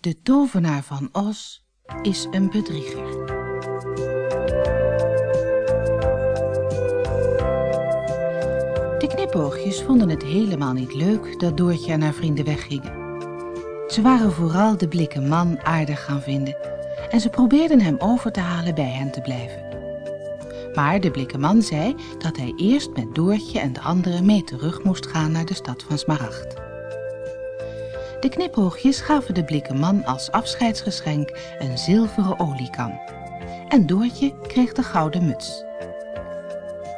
De tovenaar van Os is een bedrieger. De knipoogjes vonden het helemaal niet leuk dat Doortje en haar vrienden weggingen. Ze waren vooral de blikken man aardig gaan vinden en ze probeerden hem over te halen bij hen te blijven. Maar de blikken man zei dat hij eerst met Doortje en de anderen mee terug moest gaan naar de stad van Smaragd. De knipoogjes gaven de blikken man als afscheidsgeschenk een zilveren oliekan. En Doortje kreeg de gouden muts.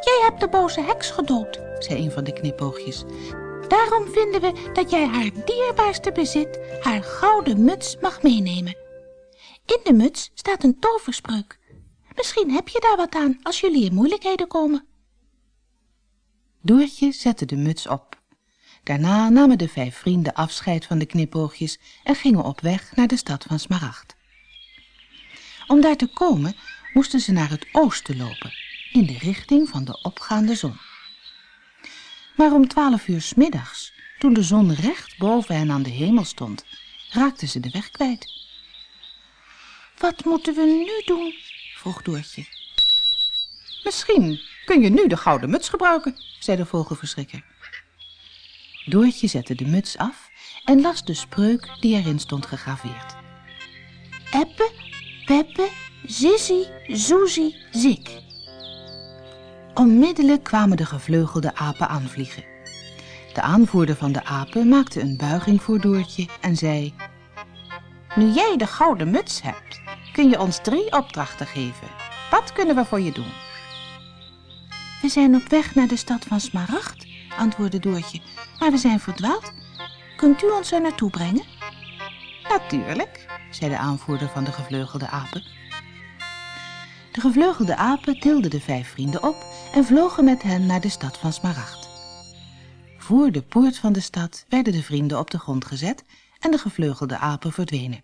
Jij hebt de boze heks gedood, zei een van de knipoogjes. Daarom vinden we dat jij haar dierbaarste bezit, haar gouden muts, mag meenemen. In de muts staat een toverspreuk. Misschien heb je daar wat aan als jullie in moeilijkheden komen. Doortje zette de muts op. Daarna namen de vijf vrienden afscheid van de knipoogjes en gingen op weg naar de stad van Smaragd. Om daar te komen moesten ze naar het oosten lopen, in de richting van de opgaande zon. Maar om twaalf uur s middags, toen de zon recht boven hen aan de hemel stond, raakten ze de weg kwijt. Wat moeten we nu doen? vroeg Doortje. Misschien kun je nu de gouden muts gebruiken, zei de vogelverschrikker. Doortje zette de muts af en las de spreuk die erin stond gegraveerd. Eppe, Peppe, Sissi, Zoezie, Zik. Onmiddellijk kwamen de gevleugelde apen aanvliegen. De aanvoerder van de apen maakte een buiging voor Doortje en zei... Nu jij de gouden muts hebt, kun je ons drie opdrachten geven. Wat kunnen we voor je doen? We zijn op weg naar de stad van Smaragd, antwoordde Doortje, maar we zijn verdwaald. Kunt u ons er naartoe brengen? Natuurlijk, zei de aanvoerder van de gevleugelde apen. De gevleugelde apen tilden de vijf vrienden op en vlogen met hen naar de stad van Smaragd. Voor de poort van de stad werden de vrienden op de grond gezet en de gevleugelde apen verdwenen.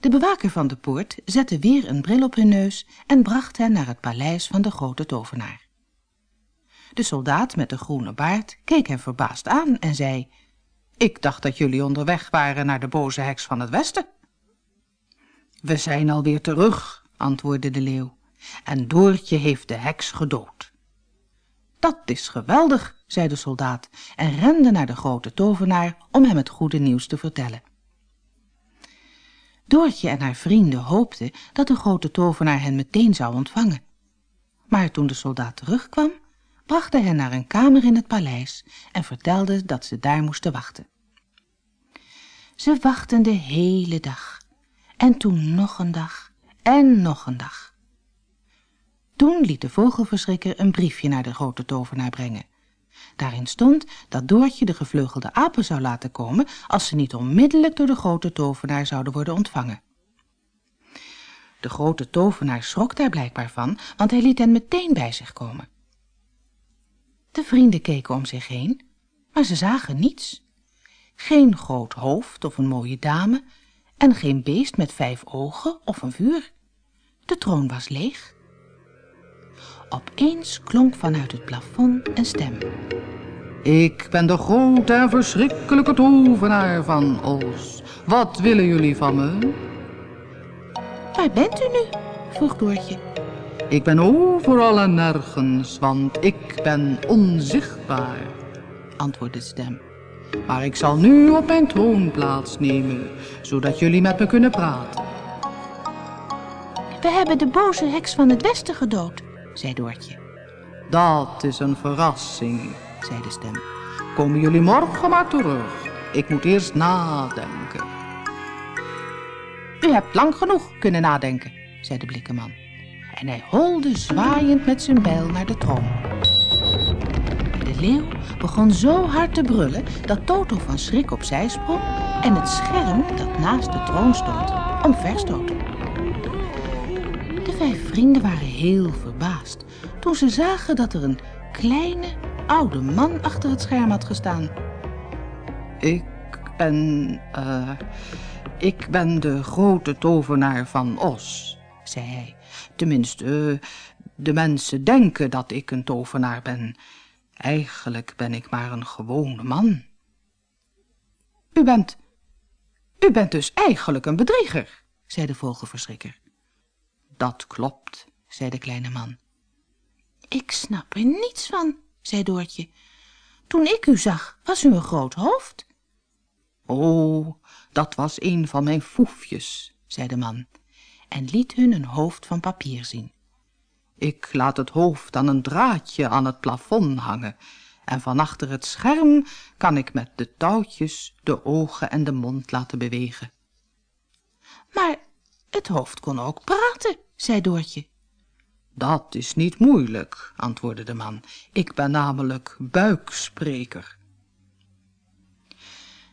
De bewaker van de poort zette weer een bril op hun neus en bracht hen naar het paleis van de grote tovenaar. De soldaat met de groene baard keek hen verbaasd aan en zei, Ik dacht dat jullie onderweg waren naar de boze heks van het westen. We zijn alweer terug, antwoordde de leeuw, en Doortje heeft de heks gedood. Dat is geweldig, zei de soldaat en rende naar de grote tovenaar om hem het goede nieuws te vertellen. Doortje en haar vrienden hoopten dat de grote tovenaar hen meteen zou ontvangen. Maar toen de soldaat terugkwam, bracht hij hen naar een kamer in het paleis en vertelde dat ze daar moesten wachten. Ze wachten de hele dag en toen nog een dag en nog een dag. Toen liet de vogelverschrikker een briefje naar de grote tovenaar brengen. Daarin stond dat Doortje de gevleugelde apen zou laten komen als ze niet onmiddellijk door de grote tovenaar zouden worden ontvangen. De grote tovenaar schrok daar blijkbaar van, want hij liet hen meteen bij zich komen. De vrienden keken om zich heen, maar ze zagen niets. Geen groot hoofd of een mooie dame en geen beest met vijf ogen of een vuur. De troon was leeg. Opeens klonk vanuit het plafond een stem. Ik ben de grote en verschrikkelijke tovenaar van Os. Wat willen jullie van me? Waar bent u nu? vroeg Doortje. Ik ben overal en nergens, want ik ben onzichtbaar, antwoordde de stem. Maar ik zal nu op mijn troon plaatsnemen, zodat jullie met me kunnen praten. We hebben de boze heks van het westen gedood, zei Doortje. Dat is een verrassing, zei de stem. Komen jullie morgen maar terug. Ik moet eerst nadenken. U hebt lang genoeg kunnen nadenken, zei de blikkenman. En hij holde zwaaiend met zijn bijl naar de troon. De leeuw begon zo hard te brullen dat Toto van schrik opzij sprong en het scherm dat naast de troon stond omverstootte. De vijf vrienden waren heel verbaasd toen ze zagen dat er een kleine, oude man achter het scherm had gestaan. Ik ben, eh, ik ben de grote tovenaar van Os, zei hij. Tenminste, de mensen denken dat ik een tovenaar ben. Eigenlijk ben ik maar een gewone man. U bent, u bent dus eigenlijk een bedrieger, zei de vogelverschrikker. Dat klopt, zei de kleine man. Ik snap er niets van, zei Doortje. Toen ik u zag, was u een groot hoofd. Oh, dat was een van mijn foefjes, zei de man, en liet hun een hoofd van papier zien. Ik laat het hoofd aan een draadje aan het plafond hangen, en van achter het scherm kan ik met de touwtjes de ogen en de mond laten bewegen. Maar het hoofd kon ook praten, zei Doortje. Dat is niet moeilijk, antwoordde de man. Ik ben namelijk buikspreker.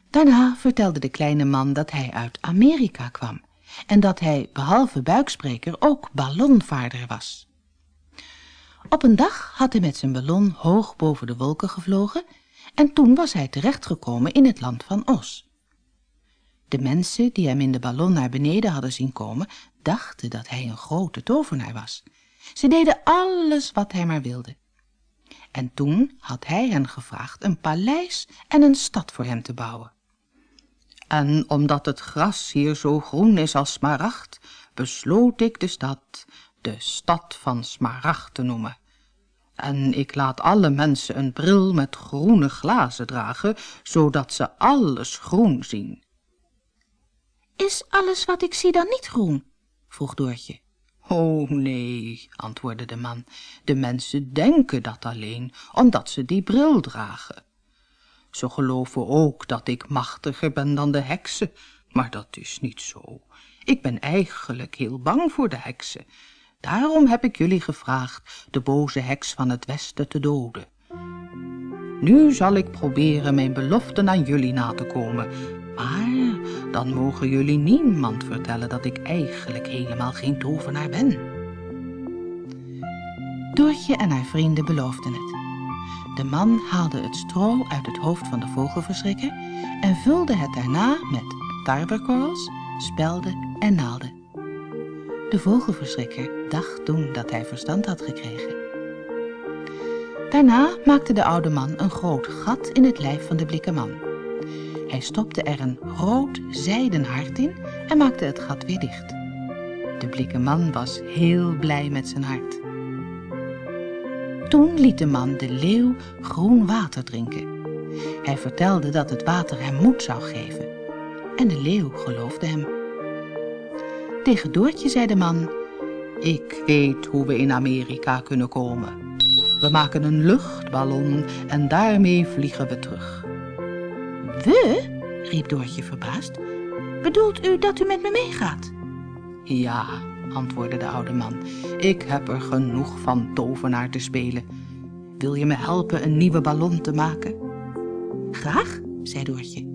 Daarna vertelde de kleine man dat hij uit Amerika kwam en dat hij, behalve buikspreker, ook ballonvaarder was. Op een dag had hij met zijn ballon hoog boven de wolken gevlogen en toen was hij terechtgekomen in het land van Os. De mensen die hem in de ballon naar beneden hadden zien komen, dachten dat hij een grote tovenaar was. Ze deden alles wat hij maar wilde. En toen had hij hen gevraagd een paleis en een stad voor hem te bouwen. En omdat het gras hier zo groen is als smaragd, besloot ik de stad de stad van smaragd te noemen. En ik laat alle mensen een bril met groene glazen dragen, zodat ze alles groen zien. Is alles wat ik zie dan niet groen? vroeg Doortje. Oh nee, antwoordde de man, de mensen denken dat alleen, omdat ze die bril dragen. Ze geloven ook dat ik machtiger ben dan de heksen, maar dat is niet zo. Ik ben eigenlijk heel bang voor de heksen. Daarom heb ik jullie gevraagd de boze heks van het westen te doden. Nu zal ik proberen mijn beloften aan jullie na te komen, maar dan mogen jullie niemand vertellen dat ik eigenlijk helemaal geen tovenaar ben. Doortje en haar vrienden beloofden het. De man haalde het stro uit het hoofd van de vogelverschrikker en vulde het daarna met tarwekorrels, spelden en naalden. De vogelverschrikker dacht toen dat hij verstand had gekregen. Daarna maakte de oude man een groot gat in het lijf van de blikke man. Hij stopte er een rood zijden hart in en maakte het gat weer dicht. De blikke man was heel blij met zijn hart. Toen liet de man de leeuw groen water drinken. Hij vertelde dat het water hem moed zou geven. En de leeuw geloofde hem. Tegen Doortje zei de man, ik weet hoe we in Amerika kunnen komen. We maken een luchtballon en daarmee vliegen we terug. We? riep Doortje verbaasd. Bedoelt u dat u met me meegaat? Ja, antwoordde de oude man. Ik heb er genoeg van tovenaar te spelen. Wil je me helpen een nieuwe ballon te maken? Graag, zei Doortje.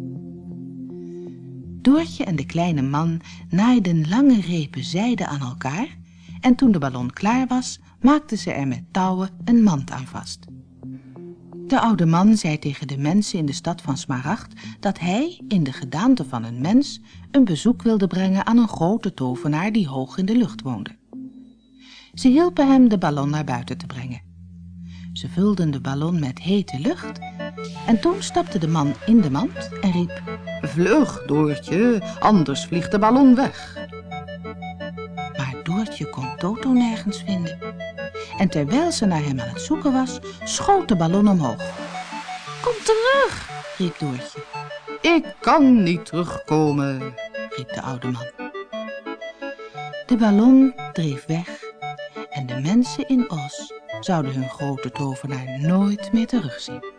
Doortje en de kleine man naaiden lange repen zijde aan elkaar en toen de ballon klaar was, maakten ze er met touwen een mand aan vast. De oude man zei tegen de mensen in de stad van Smaragd dat hij, in de gedaante van een mens, een bezoek wilde brengen aan een grote tovenaar die hoog in de lucht woonde. Ze hielpen hem de ballon naar buiten te brengen. Ze vulden de ballon met hete lucht en toen stapte de man in de mand en riep... Vlug, Doortje, anders vliegt de ballon weg. Maar Doortje kon Toto nergens vinden. En terwijl ze naar hem aan het zoeken was, schoot de ballon omhoog. Kom terug, riep Doortje. Ik kan niet terugkomen, riep de oude man. De ballon dreef weg en de mensen in Os zouden hun grote tovenaar nooit meer terugzien.